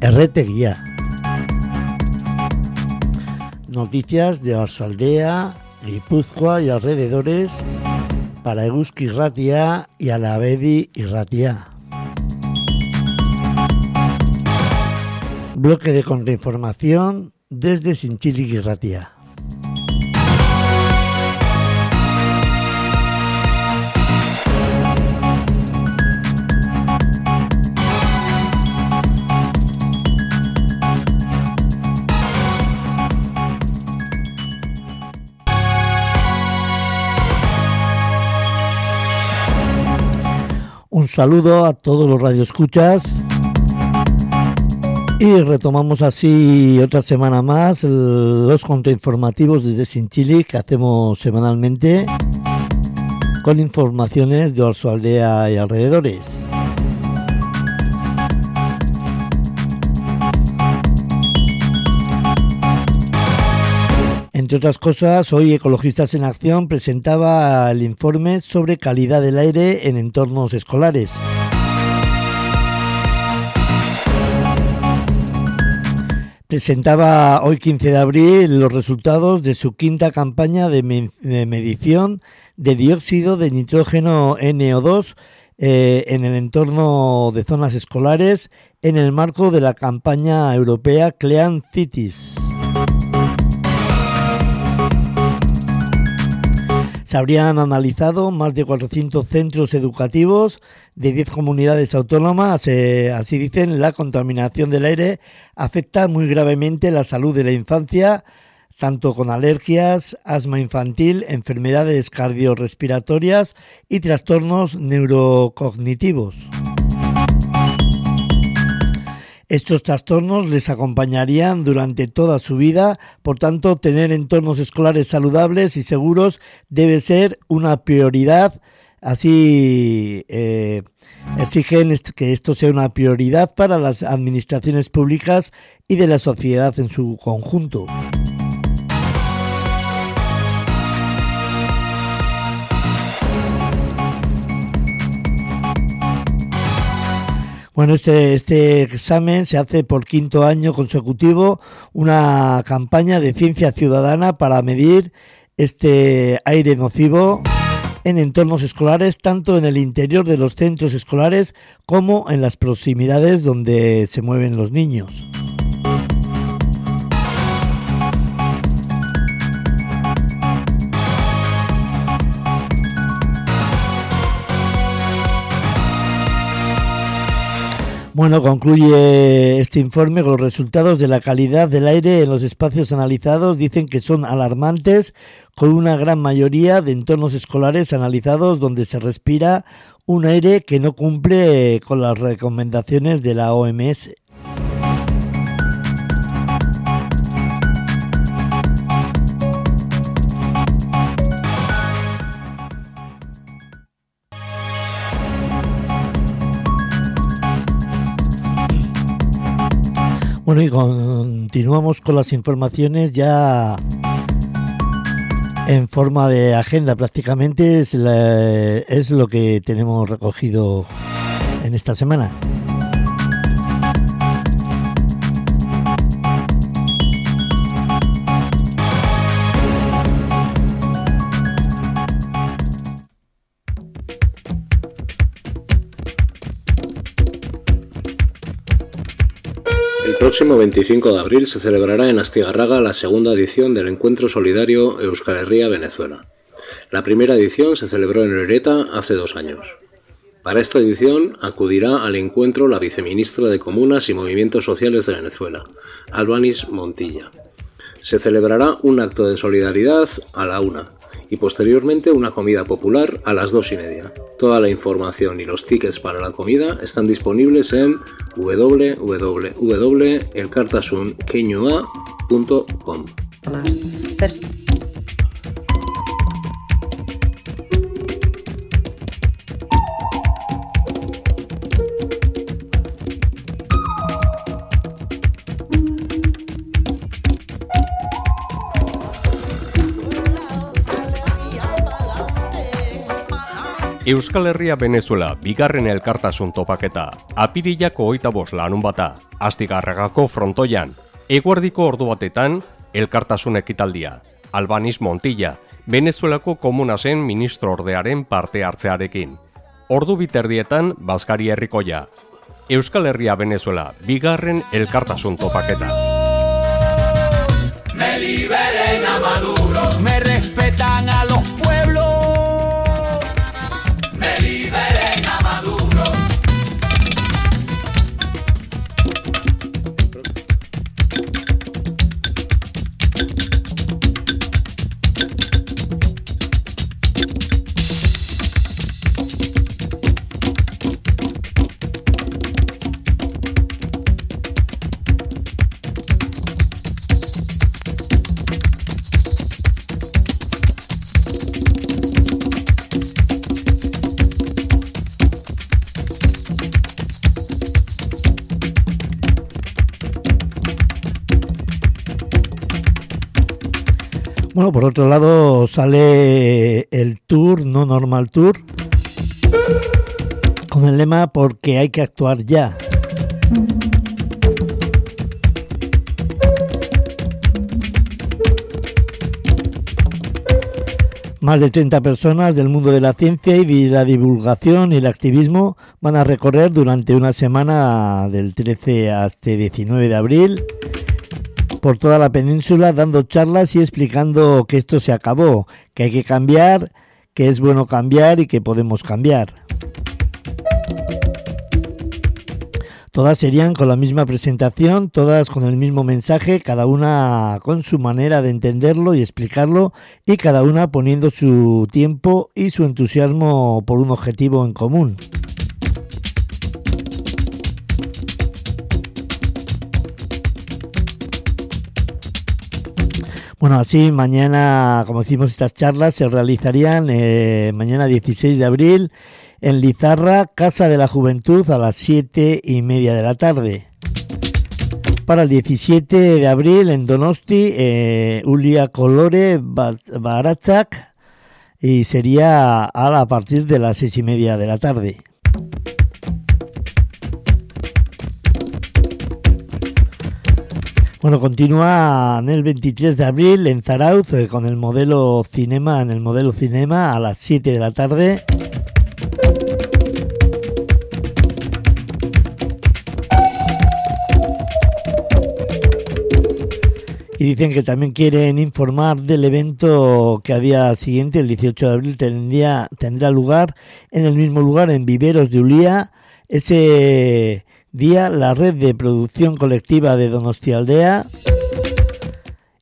Erreteguía. Noticias de Orsaldea, Guipúzcoa y alrededores para Eguski Ratia y Alavedi y Ratia. Bloque de contrainformación desde Sinchili y saludo a todos los radioescuchas. Y retomamos así otra semana más los contrainformativos desde Sinchili que hacemos semanalmente con informaciones de Orso Aldea y alrededores. Entre otras cosas, hoy Ecologistas en Acción presentaba el informe sobre calidad del aire en entornos escolares. Presentaba hoy 15 de abril los resultados de su quinta campaña de, medición de dióxido de nitrógeno NO2 eh, en el entorno de zonas escolares en el marco de la campaña europea Clean Cities. Se habrían analizado más de 400 centros educativos de 10 comunidades autónomas. Eh, así dicen, la contaminación del aire afecta muy gravemente la salud de la infancia, tanto con alergias, asma infantil, enfermedades cardiorrespiratorias y trastornos neurocognitivos. Estos trastornos les acompañarían durante toda su vida, por tanto, tener entornos escolares saludables y seguros debe ser una prioridad. Así eh, exigen que esto sea una prioridad para las administraciones públicas y de la sociedad en su conjunto. Bueno, este, este examen se hace por quinto año consecutivo, una campaña de ciencia ciudadana para medir este aire nocivo en entornos escolares, tanto en el interior de los centros escolares como en las proximidades donde se mueven los niños. Bueno, concluye este informe con los resultados de la calidad del aire en los espacios analizados. Dicen que son alarmantes, con una gran mayoría de entornos escolares analizados donde se respira un aire que no cumple con las recomendaciones de la OMS. Bueno, y continuamos con las informaciones ya en forma de agenda prácticamente, es, es lo que tenemos recogido en esta semana. Próximo 25 de abril se celebrará en Astigarraga la segunda edición del Encuentro Solidario Euskal Herria-Venezuela. La primera edición se celebró en Loreta hace dos años. Para esta edición acudirá al encuentro la viceministra de Comunas y Movimientos Sociales de Venezuela, Albanis Montilla. Se celebrará un acto de solidaridad a la una, y posteriormente una comida popular a las dos y media. Toda la información y los tickets para la comida están disponibles en www.elcartasunqueñoa.com. Euskal Herria Venezuela bigarren elkartasun topaketa, apirilako oita bos lanun bata, astigarragako frontoian, eguardiko ordu batetan, elkartasun ekitaldia, Albaniz Montilla, Venezuelako komunazen ministro ordearen parte hartzearekin. Ordu biterdietan, Baskari Herrikoia. Euskal Herria Venezuela, bigarren elkartasun topaketa. Me Bueno, por otro lado sale el tour, no normal tour, con el lema porque hay que actuar ya. Más de 30 personas del mundo de la ciencia y de la divulgación y el activismo van a recorrer durante una semana del 13 hasta 19 de abril por toda la península dando charlas y explicando que esto se acabó, que hay que cambiar, que es bueno cambiar y que podemos cambiar. Todas serían con la misma presentación, todas con el mismo mensaje, cada una con su manera de entenderlo y explicarlo y cada una poniendo su tiempo y su entusiasmo por un objetivo en común. Bueno, así mañana, como decimos, estas charlas se realizarían eh, mañana 16 de abril en Lizarra, Casa de la Juventud, a las 7 y media de la tarde. Para el 17 de abril en Donosti, eh, Ulia Colore Baratzak, y sería a, a partir de las 6 y media de la tarde. Bueno, continúa el 23 de abril en Zarauz eh, con el modelo cinema, en el modelo cinema a las 7 de la tarde. Y dicen que también quieren informar del evento que a día siguiente, el 18 de abril, tendría, tendrá lugar en el mismo lugar, en Viveros de Ulía. Ese día la red de producción colectiva de Donostialdea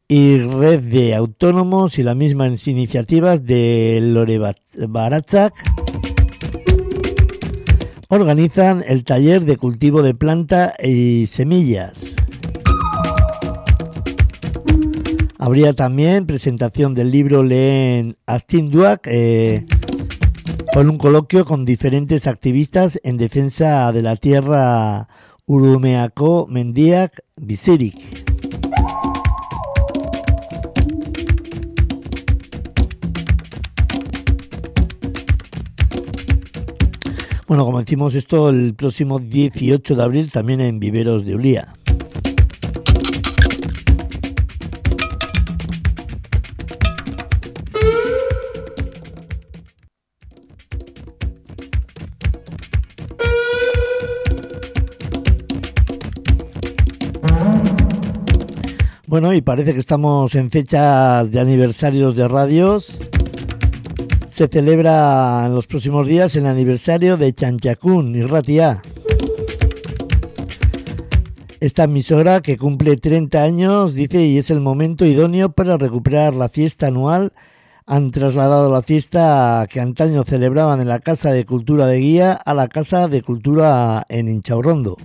y red de autónomos y las mismas iniciativas de Lore Baratzak organizan el taller de cultivo de planta y semillas. Habría también presentación del libro Leen Astinduak, eh, con un coloquio con diferentes activistas en defensa de la tierra Urumeako Mendiak Bizirik. Bueno, como decimos esto el próximo 18 de abril también en Viveros de Ulía. Bueno, y parece que estamos en fechas de aniversarios de radios. Se celebra en los próximos días el aniversario de Chanchacún y Ratia. Esta emisora que cumple 30 años dice y es el momento idóneo para recuperar la fiesta anual. Han trasladado la fiesta que antaño celebraban en la Casa de Cultura de Guía a la Casa de Cultura en Inchaurrondo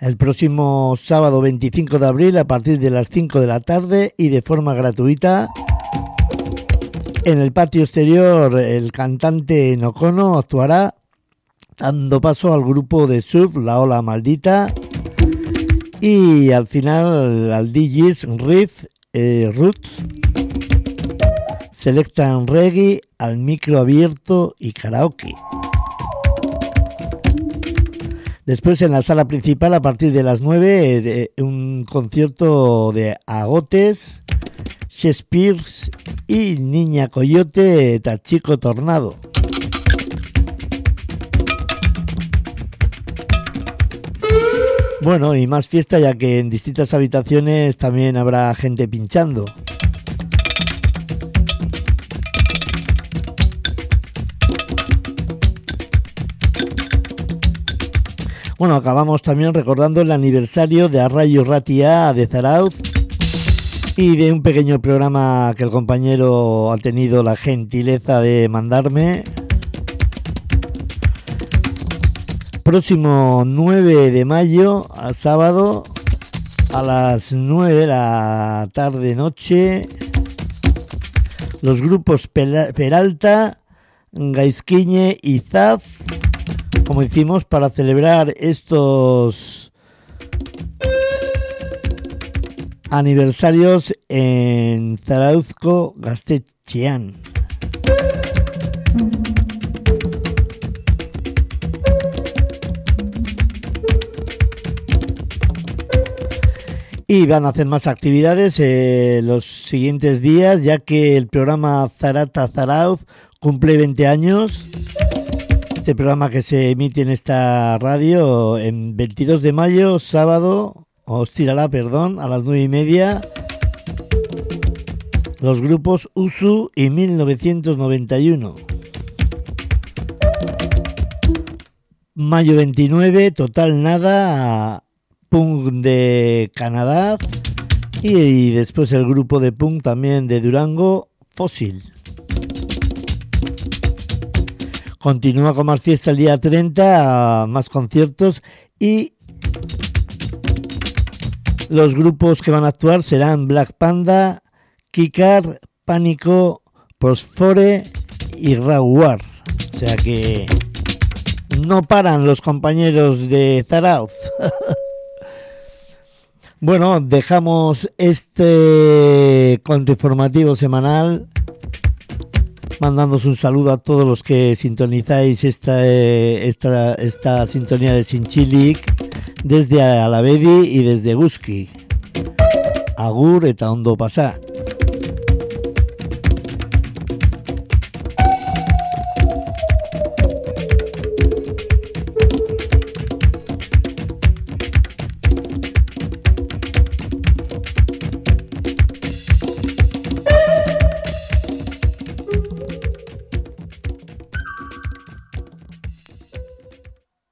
el próximo sábado 25 de abril a partir de las 5 de la tarde y de forma gratuita. En el patio exterior el cantante Nocono actuará dando paso al grupo de surf La Ola Maldita y al final al DJs Riff eh, Roots selectan reggae al micro abierto y karaoke. Después en la sala principal a partir de las 9 eh, un concierto de Agotes, Shakespeare y Niña Coyote Tachico Tornado. Bueno, y más fiesta ya que en distintas habitaciones también habrá gente pinchando. Bueno, acabamos también recordando el aniversario de Arrayo Ratia de Zarauz y de un pequeño programa que el compañero ha tenido la gentileza de mandarme. Próximo 9 de mayo, a sábado, a las 9 de la tarde noche, los grupos Peralta, Gaizquiñe y Zaf, como hicimos para celebrar estos aniversarios en Zarauzco, Gastechean. Y van a hacer más actividades eh, los siguientes días, ya que el programa Zarata Zarauz cumple 20 años. Este programa que se emite en esta radio en 22 de mayo, sábado, os tirará, perdón, a las nueve y media. Los grupos USU y 1991. Mayo 29, Total Nada, Punk de Canadá. Y, después el grupo de punk también de Durango, Fósil. Continúa con más fiesta el día 30, más conciertos y los grupos que van a actuar serán Black Panda, Kikar, Pánico, Prosfore y Rawar. O sea que no paran los compañeros de Zarauz. bueno, dejamos este cuento informativo semanal mandándos un saludo a todos los que sintonizáis esta, eh, esta, esta sintonía de Sinchilic desde Alavedi y desde Guski. Agur eta ondo pasa.